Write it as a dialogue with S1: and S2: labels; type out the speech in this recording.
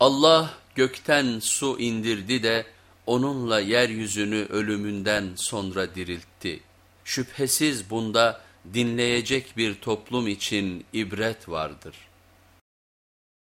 S1: Allah gökten su indirdi de onunla yeryüzünü ölümünden sonra diriltti. Şüphesiz bunda dinleyecek bir toplum için ibret vardır.''